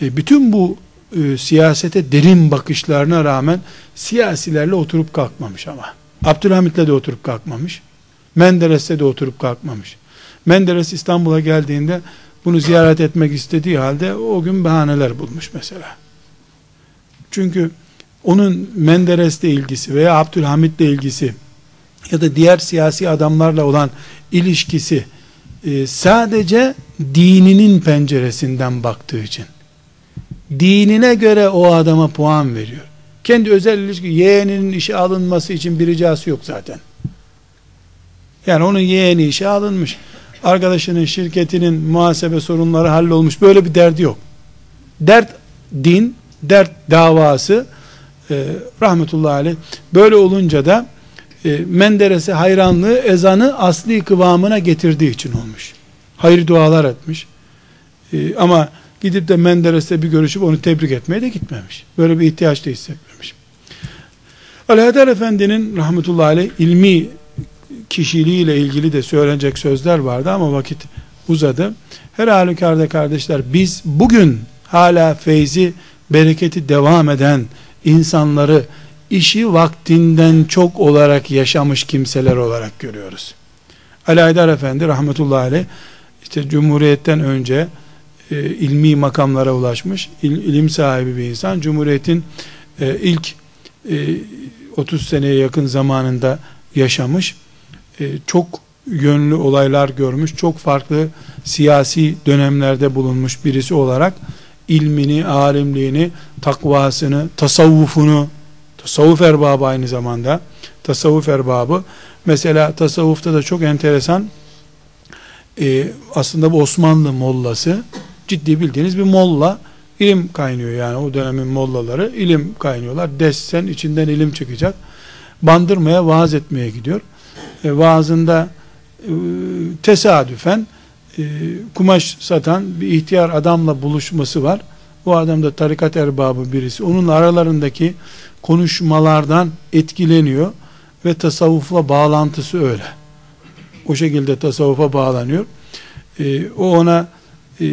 E, bütün bu e, siyasete derin bakışlarına rağmen siyasilerle oturup kalkmamış ama. Abdülhamit'le de oturup kalkmamış. Menderes'le de oturup kalkmamış. Menderes İstanbul'a geldiğinde bunu ziyaret etmek istediği halde o gün bahaneler bulmuş mesela. Çünkü onun Menderes'le ilgisi veya Abdülhamit'le ilgisi ya da diğer siyasi adamlarla olan ilişkisi e, sadece dininin penceresinden baktığı için dinine göre o adama puan veriyor. Kendi özel ilişki yeğeninin işe alınması için bir ricası yok zaten. Yani onun yeğeni işe alınmış. Arkadaşının şirketinin muhasebe sorunları hallolmuş. Böyle bir derdi yok. Dert din, dert davası e, rahmetullahi aleyh. Böyle olunca da e, Menderes'e hayranlığı ezanı asli kıvamına getirdiği için olmuş. Hayır dualar etmiş. E, ama gidip de Menderes'le bir görüşüp onu tebrik etmeye de gitmemiş. Böyle bir ihtiyaç da hissetmemiş. Alaeddin Efendi'nin rahmetullahi aleyh ilmi kişiliğiyle ilgili de söylenecek sözler vardı ama vakit uzadı. Her halükarda kardeşler biz bugün hala feyzi, bereketi devam eden insanları işi vaktinden çok olarak yaşamış kimseler olarak görüyoruz. Ali Aydar Efendi rahmetullahi aleyh işte Cumhuriyet'ten önce e, ilmi makamlara ulaşmış, il, ilim sahibi bir insan. Cumhuriyet'in e, ilk e, 30 seneye yakın zamanında yaşamış. E, çok yönlü olaylar görmüş, çok farklı siyasi dönemlerde bulunmuş birisi olarak ilmini, alimliğini, takvasını, tasavvufunu, tasavvuf erbabı aynı zamanda, tasavvuf erbabı, mesela tasavvufta da çok enteresan, e, aslında bu Osmanlı mollası, ciddi bildiğiniz bir molla, ilim kaynıyor. Yani o dönemin mollaları, ilim kaynıyorlar, dessen içinden ilim çıkacak, bandırmaya vaaz etmeye gidiyor, e, vaazında e, tesadüfen, e, kumaş satan bir ihtiyar adamla buluşması var. Bu adam da tarikat erbabı birisi. Onun aralarındaki konuşmalardan etkileniyor ve tasavvufla bağlantısı öyle. O şekilde tasavvufa bağlanıyor. E, o ona e,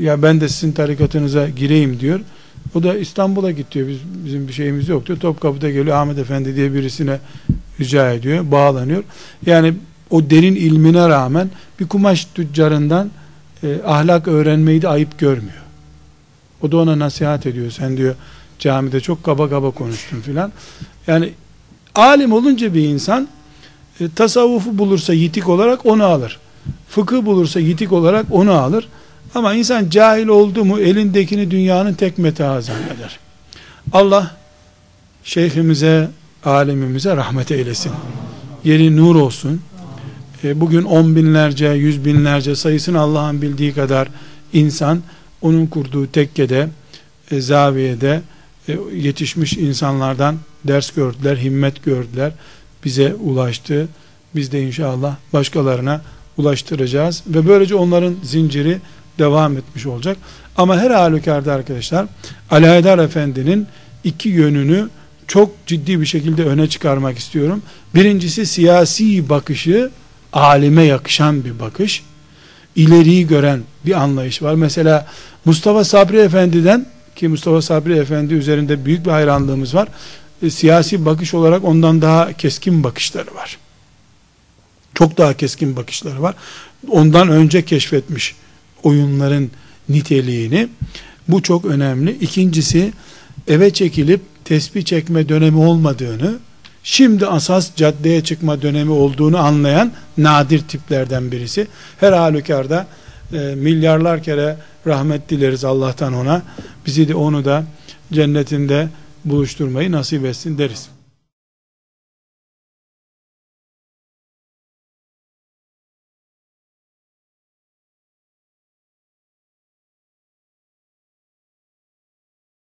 ya ben de sizin tarikatınıza gireyim diyor. O da İstanbul'a gidiyor. Biz, bizim bir şeyimiz yok diyor. Topkapı'da geliyor Ahmet Efendi diye birisine rica ediyor. Bağlanıyor. Yani o derin ilmine rağmen bir kumaş tüccarından e, ahlak öğrenmeyi de ayıp görmüyor. O da ona nasihat ediyor. Sen diyor camide çok kaba kaba konuştun filan. Yani alim olunca bir insan e, tasavvufu bulursa yitik olarak onu alır. Fıkıh bulursa yitik olarak onu alır. Ama insan cahil oldu mu elindekini dünyanın tek metaha zanneder. Allah şeyhimize, alimimize rahmet eylesin. Yeri nur olsun. E, bugün on binlerce, yüz binlerce sayısını Allah'ın bildiği kadar insan onun kurduğu tekkede, e, zaviyede yetişmiş insanlardan ders gördüler, himmet gördüler. Bize ulaştı. Biz de inşallah başkalarına ulaştıracağız ve böylece onların zinciri devam etmiş olacak. Ama her halükarda arkadaşlar Ali Haydar Efendi'nin iki yönünü çok ciddi bir şekilde öne çıkarmak istiyorum. Birincisi siyasi bakışı alime yakışan bir bakış. ileriyi gören bir anlayış var. Mesela Mustafa Sabri Efendi'den ki Mustafa Sabri Efendi üzerinde büyük bir hayranlığımız var. E, siyasi bakış olarak ondan daha keskin bakışları var. Çok daha keskin bakışları var. Ondan önce keşfetmiş oyunların niteliğini. Bu çok önemli. İkincisi eve çekilip tesbih çekme dönemi olmadığını, şimdi asas caddeye çıkma dönemi olduğunu anlayan nadir tiplerden birisi. Her halükarda e, milyarlar kere rahmet dileriz Allah'tan ona. Bizi de onu da cennetinde buluşturmayı nasip etsin deriz.